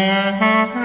Mm-hmm.